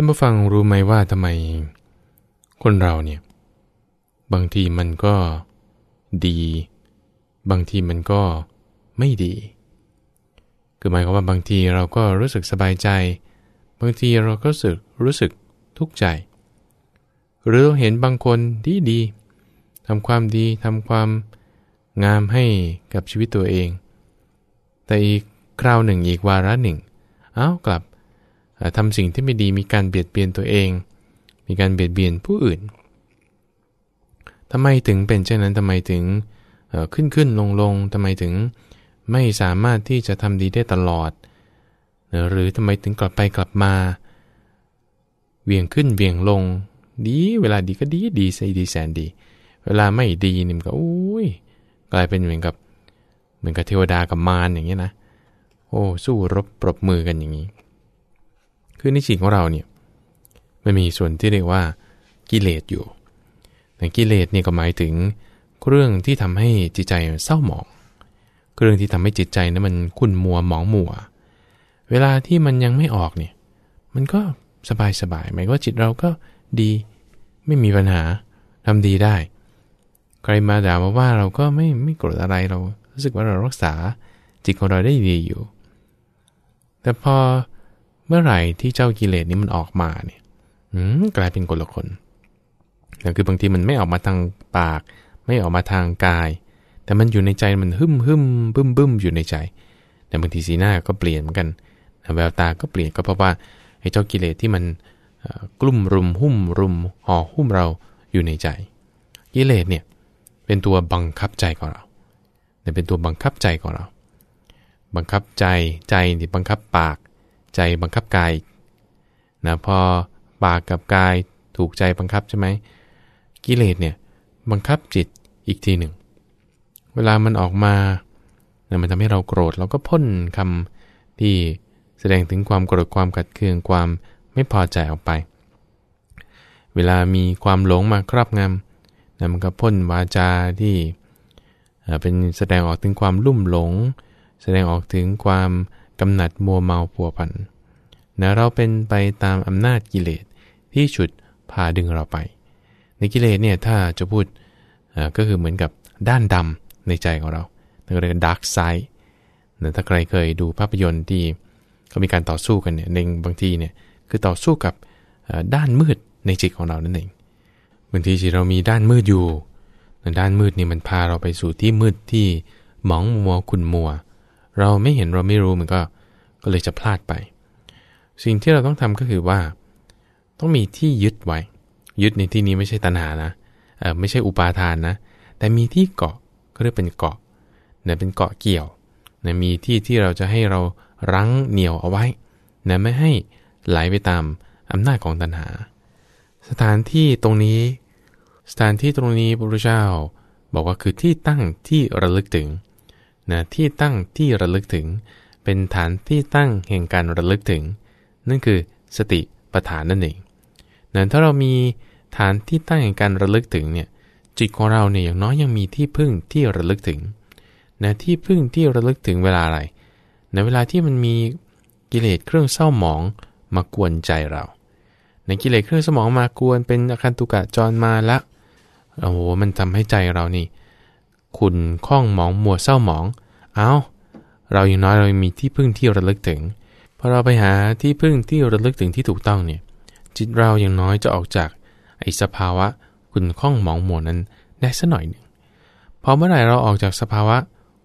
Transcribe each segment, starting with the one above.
ท่านผู้ฟังรู้ไหมว่าทำไม คนเราเนี่ย บางทีมันก็ดี บางทีมันก็ไม่ดี คือหมายความว่าบางทีเราก็รู้สึกสบายใจ บางทีเราก็รู้สึกรู้สึกทุกข์ใจ หรือเห็นบางคนดีดีทำความดีทำความงามให้กับชีวิตตัวเอง แต่อีกคราวหนึ่งอีกวาระหนึ่ง เอ้ากลับ ทำสิ่งที่ไม่ดีมีการเบียดเบียนตัวเอง มีการเบียดเบียนผู้อื่นทำไมถึงเป็นเช่นนั้นทำไมถึงขึ้นขึ้นลงลงทำไมถึงไม่สามารถที่จะทำดีได้ตลอด หรือทำไมถึงกลับไปกลับมา เวียงขึ้นเวียงลง ดี เวลาดีก็ดีดีใส่ดีแสนดี เวลาไม่ดีนี่มันก็อุ้ยกลายเป็นเหมือนกับ เหมือนกับเทวดากับมารอย่างเงี้ยนะ โอ้ สู้รบปรบมือกันอย่างนี้ คือในจิตของเราเนี่ยมันมีส่วนที่เรียกว่ากิเลสอยู่แต่กิเลสเนี่ยก็หมายถึงเรื่องที่ทำให้จิตใจเศร้าหมอง เรื่องที่ทำให้จิตใจนั้นมันขุ่นมัวหมองมัว เวลาที่มันยังไม่ออกเนี่ย มันก็สบายสบายหมายว่าจิตเราก็ดีไม่มีปัญหาทำดีได้ ใครมาด่ามาว่าเราก็ไม่ไม่โกรธอะไรเรา รู้สึกว่าเรารักษาจิตของเราได้ดีอยู่ แต่พอ เมื่อไหร่ที่เจ้ากิเลสนี้มันออกมาเนี่ยกลายเป็นคนละคนคือบางทีมันไม่ออกมาทางปาก ไม่ออกมาทางกาย แต่มันอยู่ในใจมันหึมหึมบึ้มบึ้มอยู่ในใจ แต่บางทีสีหน้าก็เปลี่ยนเหมือนกันแววตาก็เปลี่ยนก็เพราะว่าไอ้เจ้ากิเลสที่มันกลุ่มรุมหุ้มรุมห่อหุ้มเราอยู่ในใจ กิเลสเนี่ยเป็นตัวบังคับใจของเราเนี่ยเป็นตัวบังคับใจของเรา บังคับใจใจที่บังคับปาก ใจบังคับกายนะพอปากกับกายถูกใจบังคับใช่ไหมกิเลสเนี่ยบังคับจิตอีกทีหนึ่ง เวลามันออกมาเนี่ยมันทำให้เราโกรธเราก็พ่นคำที่แสดงถึงความโกรธความกัดเคืองความไม่พอใจออกไป เวลามีความหลงมาครอบงำนะมันก็พ่นวาจาที่เป็นแสดงออกถึงความลุ่มหลง แสดงออกถึงความ กำหนัดมัวเมาผัวพันนะเราเป็นไปตามอำนาจกิเลสที่ฉุดพาดึงเราไป ในกิเลสเนี่ยถ้าจะพูดก็คือเหมือนกับด้านดำในใจของเราเรียกว่าดาร์กไซด์ถ้าใครเคยดูภาพยนตร์ที่เขามีการต่อสู้กันเนี่ยในบางทีเนี่ยคือต่อสู้กับด้านมืดในจิตของเรานั่นเองบางทีจิตเรามีด้านมืดอยู่ด้านมืดนี่มันพาเราไปสู่ที่มืดที่หมองมัวขุ่นมัว เราไม่เห็นเราไม่รู้มันก็ก็เลยจะพลาดไป สิ่งที่เราต้องทำก็คือว่า ต้องมีที่ยึดไว้ ยึดในที่นี้ไม่ใช่ตัณหานะเออไม่ใช่อุปาทานนะ แต่มีที่เกาะก็เรียกเป็นเกาะเนี่ยเป็นเกาะเกี่ยวเนี่ยมีที่ที่เราจะให้เรารั้งเหนี่ยวเอาไว้เนี่ยไม่ให้ไหลไปตามอำนาจของตัณหา สถานที่ตรงนี้ สถานที่ตรงนี้พระพุทธเจ้าบอกว่าคือที่ตั้งที่ระลึกถึง นะที่ตั้งที่ระลึกถึง เป็นฐานที่ตั้งแห่งการระลึกถึง นั่นคือสติปัฏฐานนั่นเองนะถ้าเรามีฐานที่ตั้งแห่งการระลึกถึงเนี่ยจิตของเราเนี่ยอย่างน้อยยังมีที่พึ่งที่ระลึกถึงนะที่พึ่งที่ระลึกถึงเวลาอะไรในเวลาที่มันมีกิเลสเครื่องเศร้าหมองมากวนใจเรา ในกิเลสเครื่องสมองมากวนเป็นอาคันตุกะจรมาละโอ้โหมันทำให้ใจเรานี่ ขุนข้องหมองมัวเศร้าหมอง เอาเราอย่างน้อยเรามีที่พึ่งที่ระลึกถึงพอเราไปหาที่พึ่งที่ระลึกถึงที่ถูกต้องเนี่ย จิตเราอย่างน้อยจะออกจากไอ้สภาวะขุ่นข้องหมองมัวนั้นได้สัหน่อยหนึ่งพอเมื่อไหร่เราออกจากสภาวะ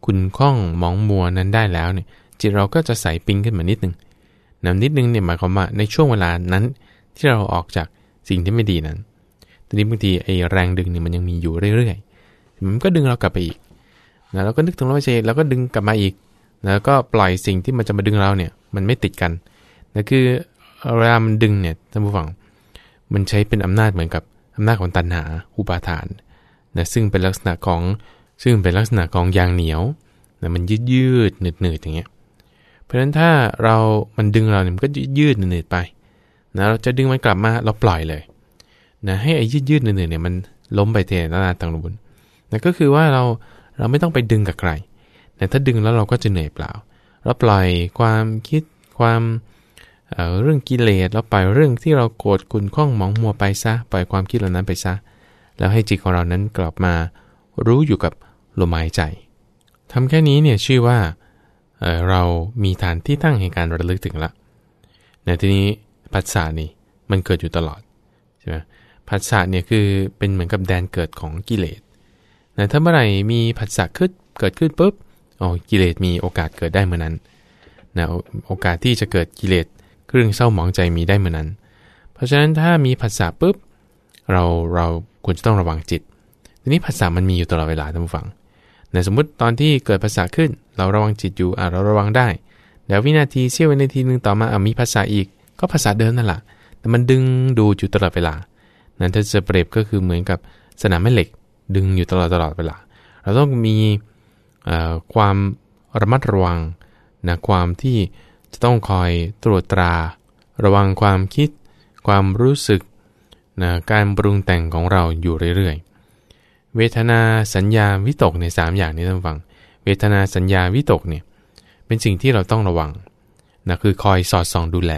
ขุ่นข้องหมองมัวนั้นได้แล้วเนี่ย จิตเราก็จะใสปิ้งขึ้นมานิดหนึ่งนำนิดนึงเนี่ยหมายความว่าในช่วงเวลานั้นที่เราออกจากสิ่งที่ไม่ดีนั้น ทีนี้บางทีไอ้แรงดึงเนี่ยมันยังมีอยู่เรื่อยๆ มันก็ดึงเรากลับไปอีกนะเราก็นึกถึงเราไม่ใช่แล้วก็ดึงกลับมาอีก แล้วก็ปล่อยสิ่งที่มันจะมาดึงเราเนี่ย มันไม่ติดกันนั่นคือเวลามันดึงเนี่ยท่านผู้ฟัง มันใช้เป็นอำนาจเหมือนกับอำนาจของตันหาอุปาทานนะซึ่งเป็นลักษณะของซึ่งเป็นลักษณะของยางเหนียวนะมันยืดยืดหนืดหนืดอย่างเงี้ย เพราะฉะนั้นถ้าเรามันดึงเราเนี่ยมันก็ยืดหนืดไปนะเราจะดึงมันกลับมาเราปล่อยเลยนะให้ไอ้ยืดยืดหนืดเนี่ยมันล้มไปเทนานาตังบุญ นะก็คือว่าเราเราไม่ต้องไปดึงกับใครแต่ถ้าดึงแล้วเราก็จะเหนื่อยเปล่า เราปล่อยความคิดความเเรื่องกิเลสแล้วปล่อยเรื่องที่เราโกรธขุนข้องหมองมัวไปซะปล่อยความคิดเหล่านั้นไปซะ แล้วให้จิตของเรานั้นกลับมารู้อยู่กับลมหายใจทำแค่นี้เนี่ยชื่อว่าเเรามีฐานที่ตั้งแห่งการระลึกถึงละในที่นี้ผัสสะนี่มันเกิดอยู่ตลอดใช่ไหมผัสสะเนี่ยคือเป็นเหมือนกับแดนเกิดของกิเลส แต่ถ้าเมื่อไหร่มีผัสสะขึ้นเกิดขึ้นปุ๊บอ๋อกิเลสมีโอกาสเกิดได้เมื่อนั้นนะโอกาสที่จะเกิดกิเลสเรื่องเศร้าหมองใจมีได้เมื่อนั้น เพราะฉะนั้นถ้ามีผัสสะปุ๊บเราเราควรจะต้องระวังจิต ทีนี้ภาษามันมีอยู่ตลอดเวลาท่านผู้ฟังในสมมติตอนที่เกิดภาษาขึ้น เราระวังจิตอยู่อ่าเราระวังได้เดี๋ยววินาทีเสี้ยววินาทีหนึ่งต่อมาอ่ามีภาษาอีก ก็ภาษาเดิมนั่นแหละแต่มันดึงดูอยู่ตลอดเวลา นั้นถ้าจะเปรียบก็คือเหมือนกับสนามแม่เหล็ก ดึงอยู่ตลอดตลอดเวลา เราต้องมีความระมัดระวังนะความที่จะต้องคอยตรวจตรา ระวังความคิด ความรู้สึกนะการปรุงแต่งของเราอยู่เรื่อยๆ เวทนาสัญญาวิตกในสามอย่างนี้ท่านฟัง เวทนาสัญญาวิตกเนี่ยเป็นสิ่งที่เราต้องระวังนะคือคอยสอดส่องดูแล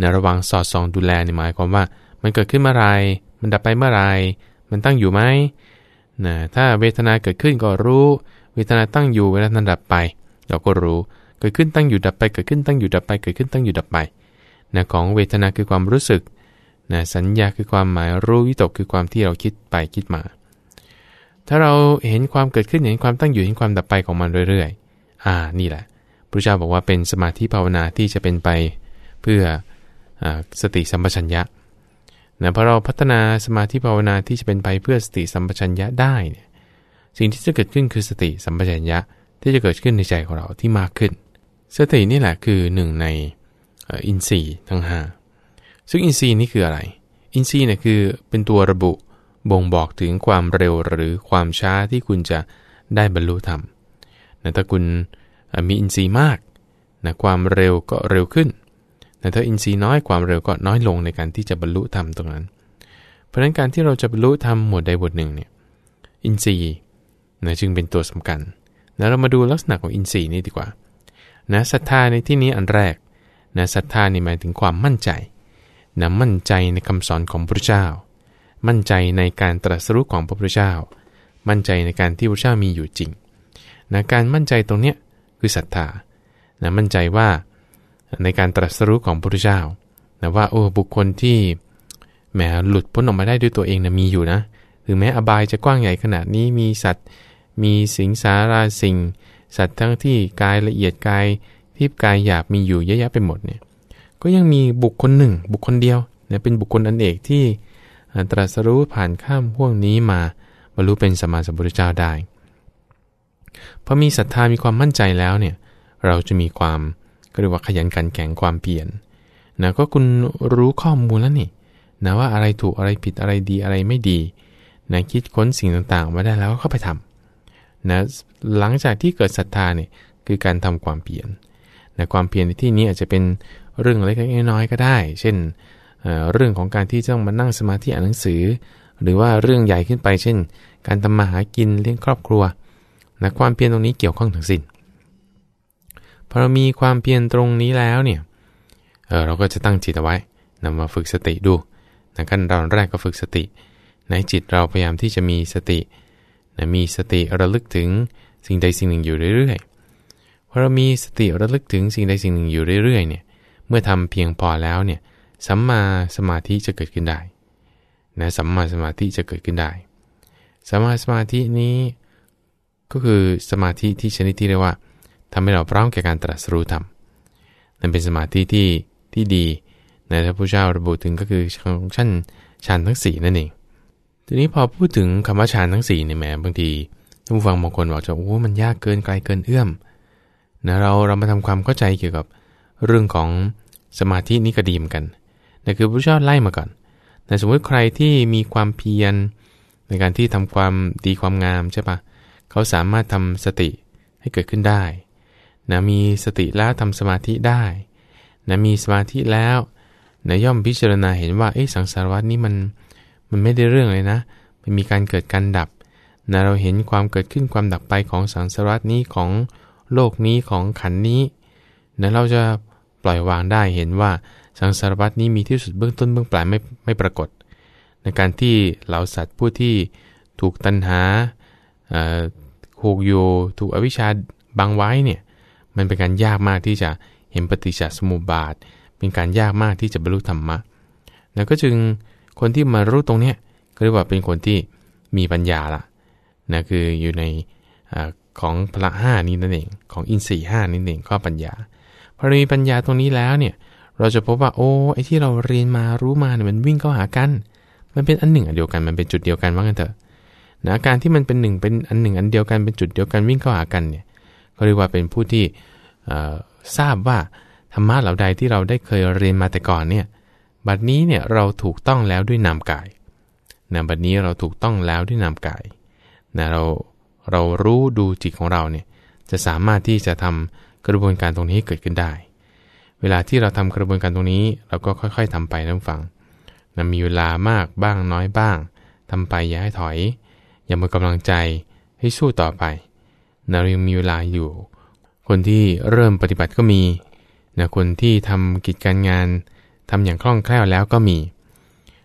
นะระวังสอดส่องดูแลในหมายความว่า มันเกิดขึ้นเมื่อไร มันดับไปเมื่อไร มันตั้งอยู่ไหม นะถ้าเวทนาเกิดขึ้นก็รู้ เวทนาตั้งอยู่เวลานั้นดับไป เราก็รู้ เกิดขึ้นตั้งอยู่ดับไป เกิดขึ้นตั้งอยู่ดับไป เกิดขึ้นตั้งอยู่ดับไปนะของเวทนาคือความรู้สึกนะสัญญาคือความหมายรู้วิตกคือความที่เราคิดไปคิดมา ถ้าเราเห็นความเกิดขึ้นเห็นความตั้งอยู่เห็นความดับไปของมันเรื่อยๆ อ่า นี่แหละ พระเจ้าบอกว่าเป็นสมาธิภาวนาที่จะเป็นไป เพื่ออสติสัมปชัญญะ นะพอเราพัฒนาสมาธิภาวนาที่จะเป็นไปเพื่อสติสัมปชัญญะได้เนี่ยสิ่งที่จะเกิดขึ้นคือสติสัมปชัญญะที่จะเกิดขึ้นในใจของเราที่มากขึ้น สตินี่แหละคือหนึ่งในอินทรีย์ทั้งห้าซึ่งอินทรีย์นี่คืออะไร อินทรีย์เนี่ยคือเป็นตัวระบุบ่งบอกถึงความเร็วหรือความช้าที่คุณจะได้บรรลุธรรมนะถ้าคุณมีอินทรีย์มากนะความเร็วก็เร็วขึ้น แต่ถ้าอินทรีย์น้อยความเร็วก็น้อยลงในการที่จะบรรลุธรรมตรงนั้น เพราะฉะนั้นการที่เราจะบรรลุธรรมหมวดใดบทหนึ่งเนี่ยอินทรีย์นะจึงเป็นตัวสำคัญแล้วเรามาดูลักษณะของอินทรีย์นี่ดีกว่านะศรัทธาในที่นี้อันแรกนะศรัทธานี่หมายถึงความมั่นใจนะมั่นใจในคำสอนของพระเจ้า มั่นใจในการตรัสรู้ของพระพุทธเจ้า มั่นใจในการที่พระเจ้ามีอยู่จริงนะการมั่นใจตรงเนี้ยคือศรัทธานะมั่นใจว่า ในการตรัสรู้ของพระพุทธเจ้านะว่าโอ้บุคคลที่แหมหลุดพ้นออกมาได้ด้วยตัวเองนะมีอยู่นะถึงแม้อบายจะกว้างใหญ่ขนาดนี้มีสัตว์ มีสิงสาราสิ่ง สัตว์ทั้งที่กายละเอียดกายที่กายหยาบมีอยู่เยอะแยะไปหมดเนี่ยก็ยังมีบุคคลหนึ่ง บุคคลเดียวเนี่ยเป็นบุคคลอันเอกที่ตรัสรู้ผ่านข้ามพวกนี้มาบรรลุเป็นสมมาสัมพุทธเจ้าได้พอมีศรัทธามีความมั่นใจแล้วเนี่ยเราจะมีความ ก็เรียกว่าขยันกันแข่งความเปลี่ยนนะก็คุณรู้ข้อมูลแล้วนี่นะว่าอะไรถูกอะไรผิดอะไรดีอะไรไม่ดีนะคิดค้นสิ่งต่างๆมาได้แล้วก็เข้าไปทำนะหลังจากที่เกิดศรัทธาเนี่ยคือการทำความเปลี่ยนนะความเปลี่ยนในที่นี้อาจจะเป็นเรื่องเล็กๆน้อยๆก็ได้ เช่นเรื่องของการที่ต้องมานั่งสมาธิอ่านหนังสือ หรือว่าเรื่องใหญ่ขึ้นไป เช่น การทำมาหากินเลี้ยงครอบครัวนะความเพียรตรงนี้เกี่ยวข้องทั้งสิน้น อเรามีความเพียรตรงนี้แล้วเนี่ยเเราก็จะตั้งจิตเอาไว้นำมาฝึกสติดูนะขั้นตอนแรกก็ฝึกสติ ในจิตเราพยายามที่จะมีสตินะมีสติระลึกถึงสิ่งใดสิ่งหนึ่งอยู่เรื่อยๆพอเรามีสติระลึกถึงสิ่งใดสิ่งหนึ่งอยู่เรื่อยๆเนี่ยเมื่อทำเพียงพอแล้วเนี่ยสัมมาสมาธิจะเกิดขึ้นได้นะสัมมาสมาธิจะเกิดขึ้นได้สัมมาสมาธินี้ ก็คือสมาธิที่ชนิดที่เรียกว่า ทำให้เราพร้อมแก่การตรัสรู้ธรรมนั่นเป็นสมาธิที่ที่ดีนะถ้าพระเจ้าระบุถึงก็คือชั้นฌานทั้ง 4 นั่นเอง ทีนี้พอพูดถึงคำว่าฌานทั้ง4เนี่ยแหมบางทีท่านผู้ฟังบางคนบอกจะโอ้มันยากเกินไกลเกินเอื้อมนะเราเรามาทำความเข้าใจเกี่ยวกับเรื่องของสมาธินี้ก็ดีเหมือนกันแต่คือพระเจ้าไล่มาก่อนแต่สมมติใครที่มีความเพียรในการที่ทำความดีความงามใช่ปะเขาสามารถทำสติให้เกิดขึ้นได้ นะมีสติแล้วทำสมาธิได้นะมีสมาธิแล้วนะย่อมพิจารณาเห็นว่าเอ๊ะสังสารวัตนี้มันมันไม่ได้เรื่องเลยนะ มันมีการเกิดการดับนะเราเห็นความเกิดขึ้นความดับไปของสังสารวัตนี้ของโลกนี้ของขันนี้นะเราจะปล่อยวางได้เห็นว่าสังสารวัตนี้มีที่สุดเบื้องต้นเบื้องปลายไม่ไม่ปรากฏ ในการที่เหล่าสัตว์ผู้ที่ถูกตัณหาผูกโยถูกอวิชชาบังไว้เนี่ย มันเป็นการยากมากที่จะเห็นปฏิจจสมุปบาท เป็นการยากมากที่จะบรรลุธรรมะ แล้วก็จึงคนที่มารู้ตรงเนี้ยก็เรียกว่าเป็นคนที่มีปัญญาละนะคืออยู่ในอของพละห้านี้นั่นเองของอินทรีห้านี่เองข้อปัญญาพอเรามีปัญญาตรงนี้แล้วเนี่ยเราจะพบว่าโอ้ไอ้ที่เราเรียนมารู้มาเนี่ยมันวิ่งเข้าหากัน มันเป็นอันหนึ่งอันเดียวกันมันเป็นจุดเดียวกันว่ากันเถอะนะการที่มันเป็นหนึ่งเป็นอันหนึ่งอันเดียวกันเป็นจุดเดียวกันวิ่งเข้าหากันเนี่ย ก็เรียกว่าเป็นผู้ที่ทราบว่าธรรมะเหล่าใดที่เราได้เคยเรียนมาแต่ก่อนเนี่ยบัดนี้เนี่ยเราถูกต้องแล้วด้วยนามกายนะบัดนี้เราถูกต้องแล้วด้วยนามกายนะเราเรารู้ดูจิตของเราเนี่ยจะสามารถที่จะทำกระบวนการตรงนี้เกิดขึ้นได้ เวลาที่เราทำกระบวนการตรงนี้ เราก็ค่อยๆทำไปน้ำฟังนะมีเวลามากบ้างน้อยบ้างทำไปอย่าให้ถอย อย่าหมดกำลังใจให้สู้ต่อไป นะเรายังมีเวลาอยู่ คนที่เริ่มปฏิบัติก็มีนะคนที่ทำกิจการงานทำอย่างคล่องแคล่วแล้วก็มี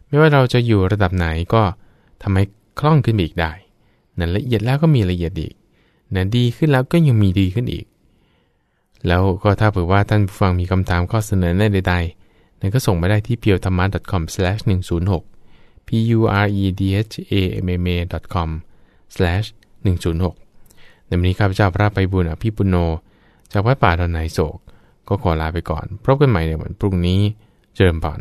ไม่ว่าเราจะอยู่ระดับไหนก็ทำให้คล่องขึ้นอีกได้นะละเอียดแล้วก็มีละเอียดอีกนะดีขึ้นแล้วก็ยังมีดีขึ้นอีก แล้วก็ถ้าเผื่อว่าท่านผู้ฟังมีคำถามข้อเสนอแนะใดๆนะก็ส่งมาได้ที่ p u r e t h a m a c o m 1 0 6 p u r e d h a m m a com 106 ในวันนี้ข้าพเจ้าพระไปบุญอภิปุโน จากวัดป่าดอนไหนโศก ก็ขอลาไปก่อนพบกันใหม่ในวันพรุ่งนี้ เจริญพร